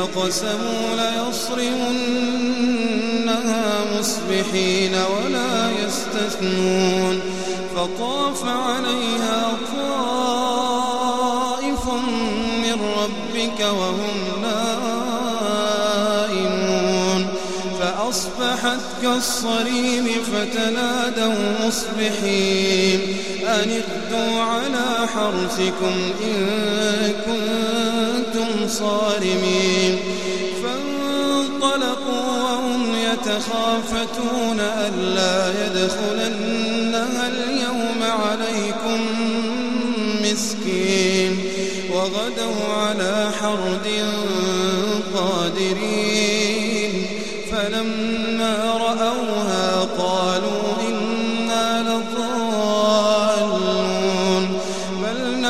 أقسموا ليصرمنها مصبحين ولا يستثنون فطاف عليها طائف من ربك وهم نائمون فأصبحت كالصريم فتنادوا مصبحين أن اغدوا على حرثكم إن كنتم صارمين. فانطلقوا وهم يتخافتون ألا يدخلنها اليوم عليكم مسكين. وغدوا على حرد قادرين. فلما رأوها